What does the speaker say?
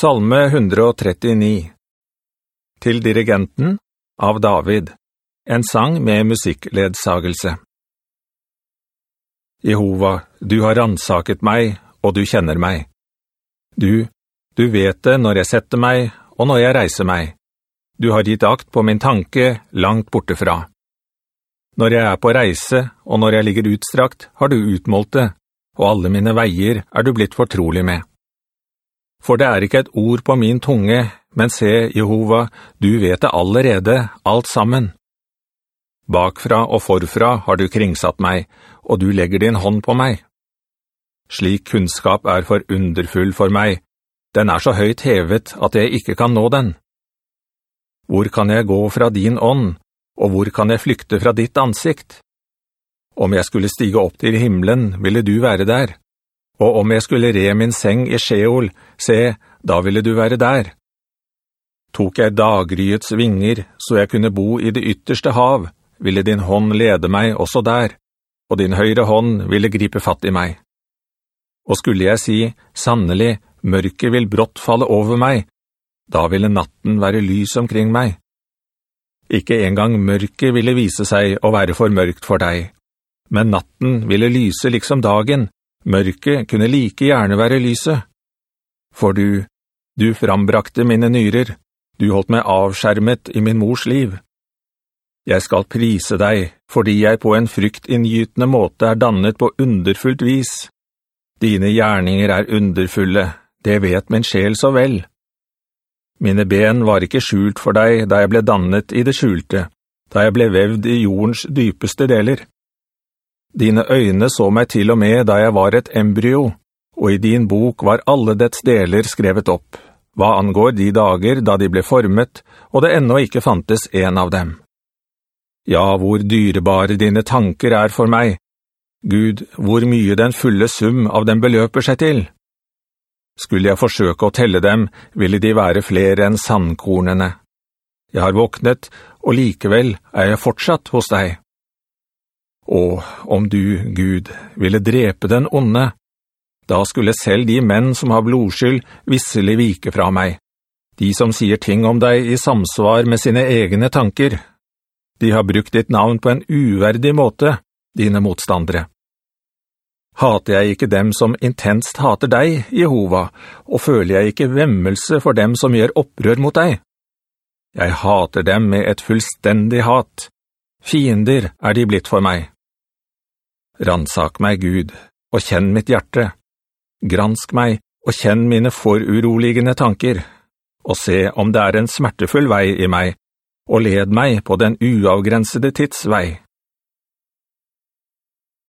Salme 139 Til dirigenten av David En sang med musikkledsagelse Jehova, du har ransaket meg, og du kjenner meg. Du, du vet det når jeg setter meg, og når jeg reiser meg. Du har gitt akt på min tanke langt bortefra. Når jeg er på reise, og når jeg ligger utstrakt, har du utmålt det, og alle mine veier er du blitt fortrolig med. For det er ikke et ord på min tunge, men se, Jehova, du vet det allerede, alt sammen. Bakfra og forfra har du kringsatt meg, og du legger din hånd på meg. Slik kunnskap er for underfull for meg. Den er så høyt hevet at jeg ikke kan nå den. Hvor kan jeg gå fra din ånd, og hvor kan jeg flykte fra ditt ansikt? Om jeg skulle stige opp til himmelen, ville du være der og om jeg skulle re min seng i Sjeol, se, da ville du være der. Tok jeg dagryets vinger, så jeg kunne bo i det ytterste hav, ville din hånd lede meg også der, og din høyre hånd ville gripe fatt i meg. Og skulle jeg si, sannelig, mørket vil brått falle over meg, da ville natten være lys omkring meg. Ikke engang mørket ville vise seg å være for mørkt for deg, men natten ville lyse liksom dagen, Mørket kunne like gjerne være lyset. For du, du frambrakte mine nyrer, du holdt meg avskjermet i min mors liv. Jeg skal prise deg, fordi jeg på en fryktinngytende måte er dannet på underfullt vis. Dine gjerninger er underfulle, det vet min sjel så vel. Mine ben var ikke skjult for deg da jeg ble dannet i det skjulte, da jeg ble vevd i jordens dypeste deler. Dine øyne så meg til og med da jeg var et embryo, og i din bok var alle dets deler skrevet opp, hva angår de dager da de ble formet, og det ennå ikke fantes en av dem. Ja, hvor dyrebare dine tanker er for meg. Gud, hvor mye den fulle sum av dem beløper seg til. Skulle jeg forsøke å telle dem, ville de være flere enn sandkornene. Jeg har våknet, og likevel er jeg fortsatt hos deg. Og om du, Gud, ville drepe den onde, da skulle selv de menn som har blodskyld visselig vike fra meg. De som sier ting om deg i samsvar med sine egne tanker. De har brukt ditt navn på en uverdig måte, dine motstandere. Hater jeg ikke dem som intenst hater deg, Jehova, og føler jeg ikke vemmelse for dem som gjør opprør mot deg? Jeg hater dem med et fullstendig hat. Fiender er de blitt for meg. Ransak meg, Gud, og kjenn mitt hjerte. Gransk meg, og kjenn mine foruroligende tanker, og se om det er en smertefull vei i meg, og led meg på den uavgrensede tidsvei.